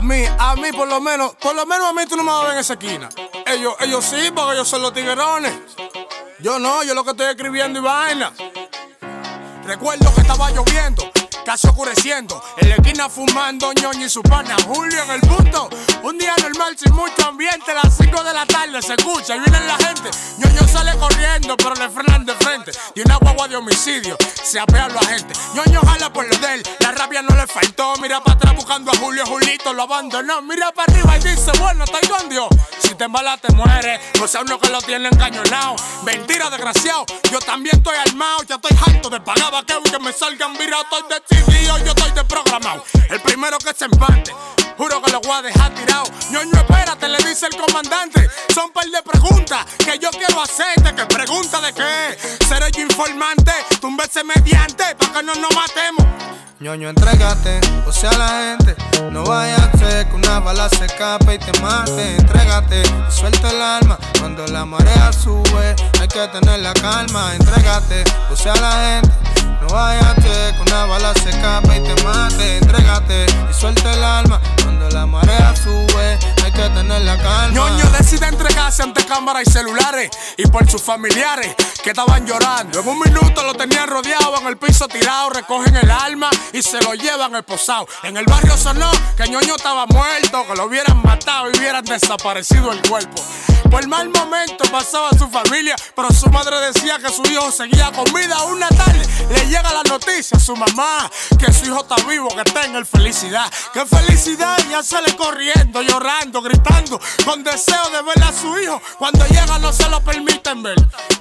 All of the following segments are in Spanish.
A mí, a mí por lo menos, por lo menos a mí tú no me vas a ver en esa esquina. Ellos, ellos sí, porque ellos son los tiguerones. Yo no, yo lo que estoy escribiendo y vaina. Recuerdo que estaba lloviendo casi oscureciendo. En la esquina fumando ñoño y su pana Julio en el punto. Un día normal sin mucho ambiente, las 5 de la tarde se escucha y viene la gente. ñoño sale corriendo, pero le frenan de frente. Y una guagua de homicidio se apea a la gente. ñoño jala por lo de él, la rabia no le faltó. Mira para atrás buscando a Julio, Julito lo abandonó. Mira para arriba y dice, bueno, estoy con Dios. Si te embalas te mueres, no sea uno que lo tiene encañonado. Mentira, desgraciado, yo también estoy armado. Ya estoy harto de pagar y que me salgan virados. de yo estoy desprogramado. El primero que se empate, juro que lo voy a dejar tirado. Ñoño, espérate, le dice el comandante. Son par de preguntas que yo quiero hacerte. Que pregunta de qué? Seré yo informante, túmbese mediante, para que no nos matemos. Ñoño, entrégate, o sea la gente. No vaya a ser que una bala se escape y te mate. Entrégate y suelta el alma. Cuando la marea sube, hay que tener la calma. Entrégate, o sea la gente. No vaya a ser que una bala se escape y te mate. Entrégate y suelta el alma. Cuando la marea sube, hay que tener la calma. Ñoño decide entregarse ante cámaras y celulares y por sus familiares que estaban llorando. En un minuto lo tenían rodeado en el piso tirado, recogen el alma y se lo llevan esposado. En el barrio sonó que ñoño estaba muerto, que lo hubieran matado y hubieran desaparecido el cuerpo. Por mal momento pasaba su familia, pero su madre decía que su hijo seguía con vida. Una tarde le llega la noticia a su mamá que su hijo está vivo, que está en el felicidad. ¡Qué felicidad! Ya sale corriendo, llorando, gritando, con deseo de ver a su hijo. Cuando llega no se lo permiten ver,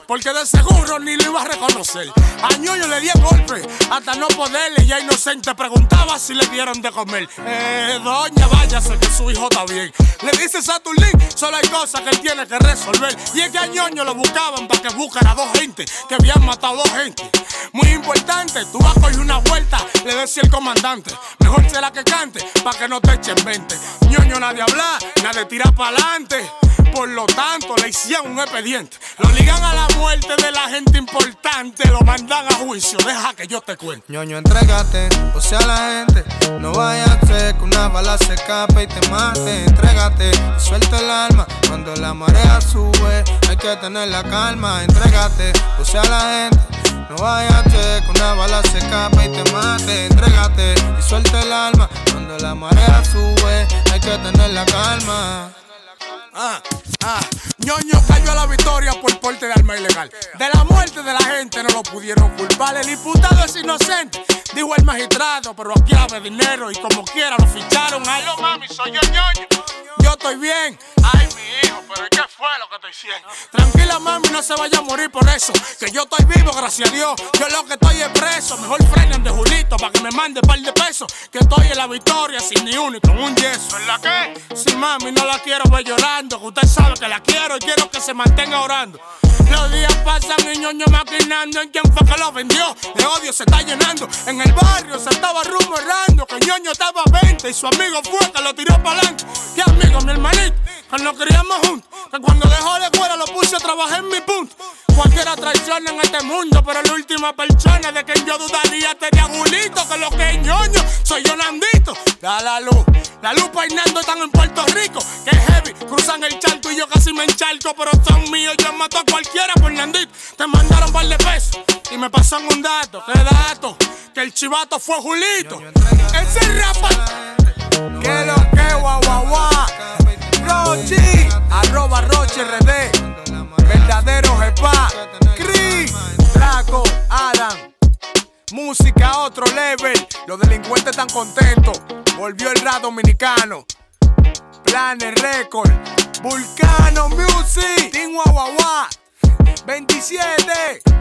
porque de seguro ni lo iba a reconocer. A ñoño le di golpe hasta no poderle, ya inocente preguntaba si le dieron de comer. Eh, doña, váyase que su hijo está bien. Le dice Saturnín, solo hay cosas que él tiene que resolver. Y es que a ñoño lo buscaban para que buscara a dos gente, que habían matado a dos gente. Muy importante, tú vas a coger una vuelta, le decía el comandante. Mejor será que cante, para que no te echen 20. ñoño nadie habla, nadie tira para adelante. Por lo tanto, le hicieron un expediente. Lo ligan a la muerte de la gente importante. Lo mandan a juicio. Deja que yo te cuente. ñoño, entrégate, o sea la gente. No vaya a ser que una bala se escape y te mate. Entrégate y suelta el alma. Cuando la marea sube, hay que tener la calma. Entrégate, o sea la gente. No vaya a ser que una bala se escape y te mate. Entrégate y suelta el alma. Cuando la marea sube, hay que tener la calma. Ah, ah. ñoño cayó a la porte de arma ilegal. De la muerte de la gente no lo pudieron culpar. El imputado es inocente, dijo el magistrado, pero aquí habla dinero y como quiera lo ficharon. Ay, lo mami, soy yo ñoño. Yo estoy bien. Ay, hijo, pero ¿qué fue lo que te hicieron? Tranquila, mami, no se vaya a morir por eso. Que yo estoy vivo, gracias a Dios. Yo lo que estoy es preso. Mejor frenen de Julito para que me mande par de pesos. Que estoy en la victoria sin ni uno y con un yeso. ¿En la qué? Sí, mami, no la quiero ver llorando. Que usted sabe que la quiero y quiero que se mantenga orando. Los días pasan y ñoño maquinando en quién fue que lo vendió. De odio se está llenando. En el barrio se estaba rumorando que ñoño estaba 20 y su amigo fue que lo tiró para adelante. ¿Qué amigo, mi hermanito? Que nos criamos juntos. Que cuando dejó de fuera lo puse a trabajar en mi punto. Cualquiera traiciona en este mundo, pero la última persona de quien yo dudaría sería Julito, que lo que es ñoño soy yo Nandito. Da la luz, la luz peinando están en Puerto Rico, que es heavy, cruzan el charco y yo casi me encharco, pero son míos, yo mato a cualquiera por Nandito. Te mandaron par de pesos y me pasan un dato, ¿qué dato? Que el chivato fue Julito. Ese rapa, música a otro level, los delincuentes están contentos, volvió el rap dominicano, Planes Record, Vulcano Music, Team Guau 27.